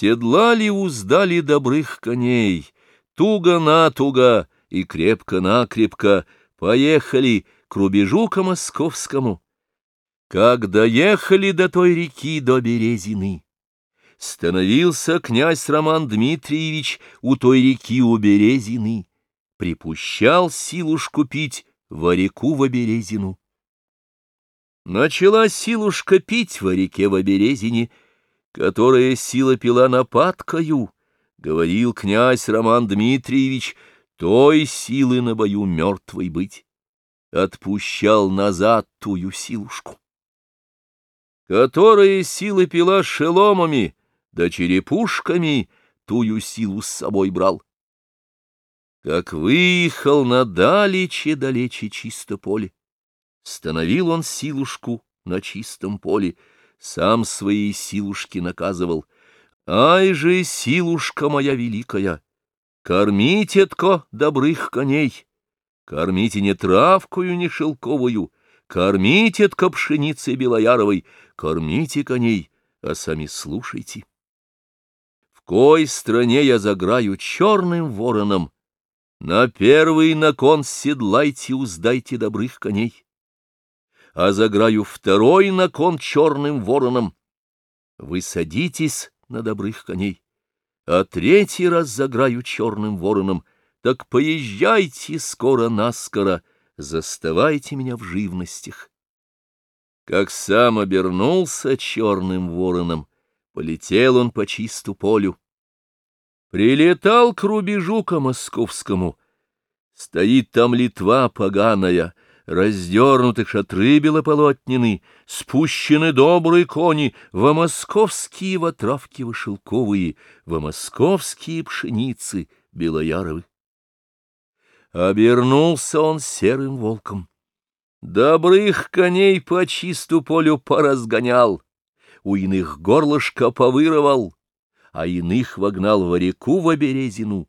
Седлали уздали добрых коней, туго-натуго и крепко-накрепко поехали к рубежу-ка московскому. Как доехали до той реки, до Березины, становился князь Роман Дмитриевич у той реки у Березины, припущал силушку пить во реку во Березину. Начала силушка пить во реке во Березине, которая сила пила нападкою, говорил князь Роман Дмитриевич, той силы на бою мертвой быть. Отпущал назад тую силушку. Которая силы пила шеломами, да черепушками, тую силу с собой брал. Как выехал на далече далече чисто поле, становил он силушку на чистом поле, сам свои силушки наказывал. Ай же, силушка моя великая, кормите тко добрых коней, кормите не травкую, не шелковую, кормите тко пшеницей белояровой, кормите коней, а сами слушайте. В кой стране я заграю черным вороном, на первый након седлайте, уздайте добрых коней а заграю второй на кон черным вороном. Вы садитесь на добрых коней, а третий раз заграю черным вороном. Так поезжайте скоро-наскоро, заставайте меня в живностях. Как сам обернулся черным вороном, полетел он по чисту полю. Прилетал к рубежу-ка московскому. Стоит там Литва поганая — Раздернуты шатры белополотнены, спущены добрые кони, во московские ватравки вышелковые, во московские пшеницы белояровы. Обернулся он серым волком. Добрых коней по чисту полю поразгонял, у иных горлышко повыровал, а иных вогнал в реку в оберезину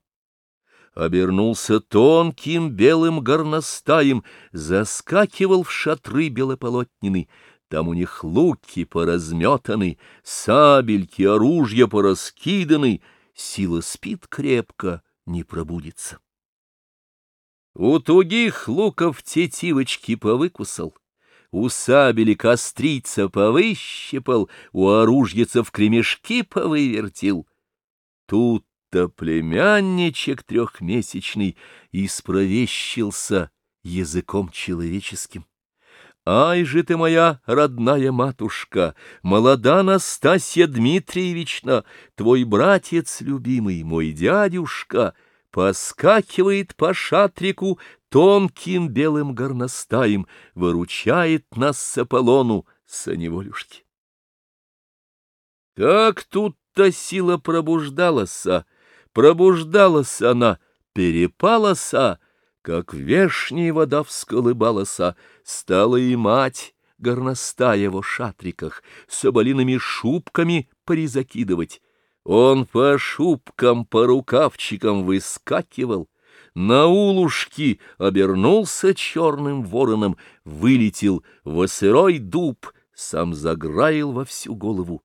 обернулся тонким белым горностаем, заскакивал в шатры белополотнины. Там у них луки поразметаны, сабельки, оружья пораскиданы, сила спит крепко, не пробудится. У тугих луков тетивочки повыкусал, у сабели кострица повыщипал, у оружьецев кремешки повывертил. Тут то племянничек трехмесячный испровещился языком человеческим. Ай же ты моя родная матушка, молода Настасья Дмитриевична, твой братец любимый, мой дядюшка, поскакивает по шатрику тонким белым горностаем, выручает нас с Аполлону, соневолюшки. Как тут-то сила пробуждалась, Пробуждалась она, перепалася, как вешняя вода всколыбалася, стала и мать горностая в шатриках, соболиными шубками призакидывать. Он по шубкам, по рукавчикам выскакивал, на улушки обернулся черным вороном, вылетел во сырой дуб, сам заграил во всю голову.